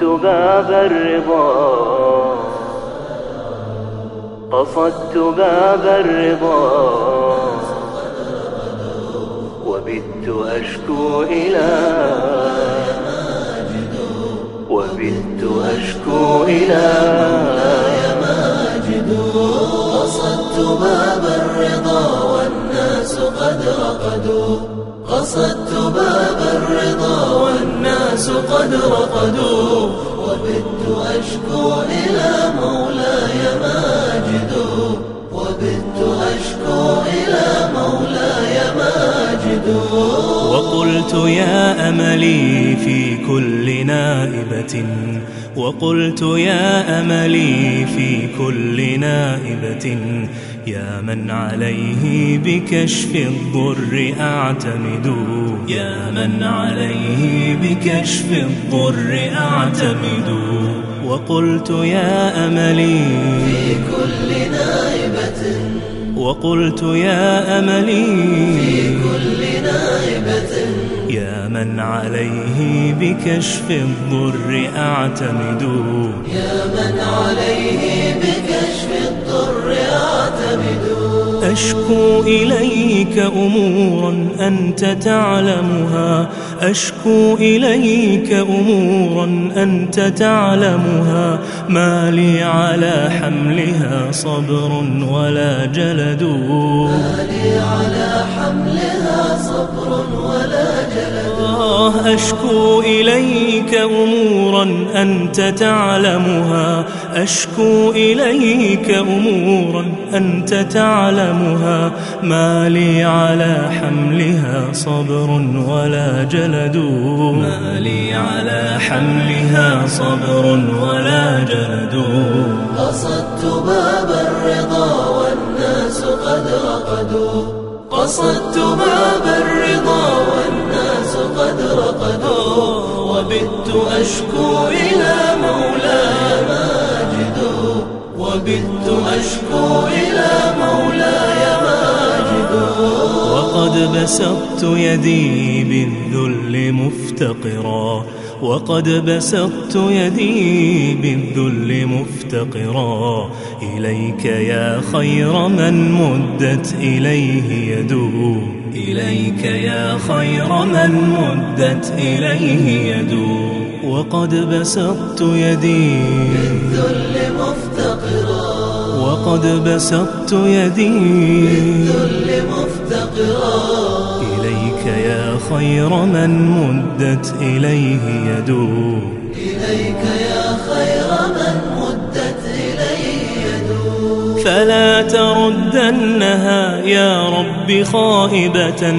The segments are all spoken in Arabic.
باب الرضا. قصدت باب الرضا. وبت أشكو إلى وبت أشكو إلى قصدت باب الرضا والناس قد رقدوا. قصدت باب الرضا والناس قد رقدوا وبت أشكو إلى مولاي ماجد وبت أشكو إلى مولاي ماجد وقلت يا أملي في كل نائبة وقلت يا أملي في كل نائبة يا من عليه بكشف الضر أعتمد يا من عليه بكشف الضر أعتمد وقلت يا أملي في كل نائبة. وقلت يا أملي في كل من عليه بكشف الضر أعتمد. يا من عليه بكشف الضر أعتمد. أشكو إليك أمورا أنت تعلمها. أشكو إليك أمورا أنت تعلمها. ما لي على حملها صبر ولا جلد. لي على حملها صبر ولا جلد. آه أشكو إليك أمورا أنت تعلمها. أشكو إليك أمورا أنت تعلمها. ما لي على حملها صبر ولا جلد. ما لي على حملها صبر ولا جلد. قصدت باب الرضا والناس قد رقدوا. قصدت باب الرضا والناس قد رقدوا وبت أشكو إلى مولاي ماجد وبت أشكو إلى مولاي وقد بسطت يدي بالذل مفتقرا. وقد بسطت يدي بالذل مفتقرا. إليك يا خير من مدت إليه يدو إليك يا خير من مدت إليه يدو وقد بسطت يدي الذل مفتقرا. وقد بسطت يدي الذل مفتقرا. إليك يا خير من مدت إليه يدو إليك يا خير من مدت إليه يدو فلا تردنها يا رب خائبة.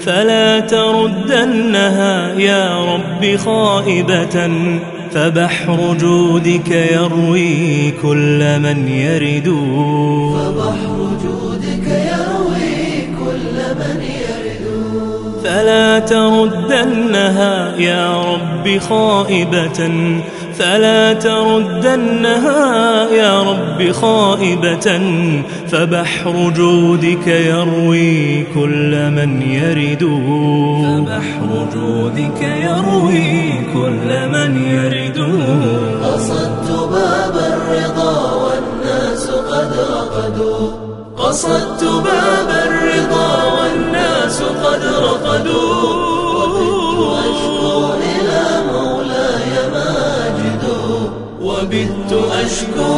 فلا تردنها يا رب خائبة. فبحر جودك يروي كل من يرد. فبحر فلا تردنها يا رب خائبة. فلا تردنها يا رب خائبة. فبحر جودك يروي كل من يرد. فبحر جودك يروي كل من يرد. قصدت باب الرضا والناس قد رقدوا. قصدت باب وبت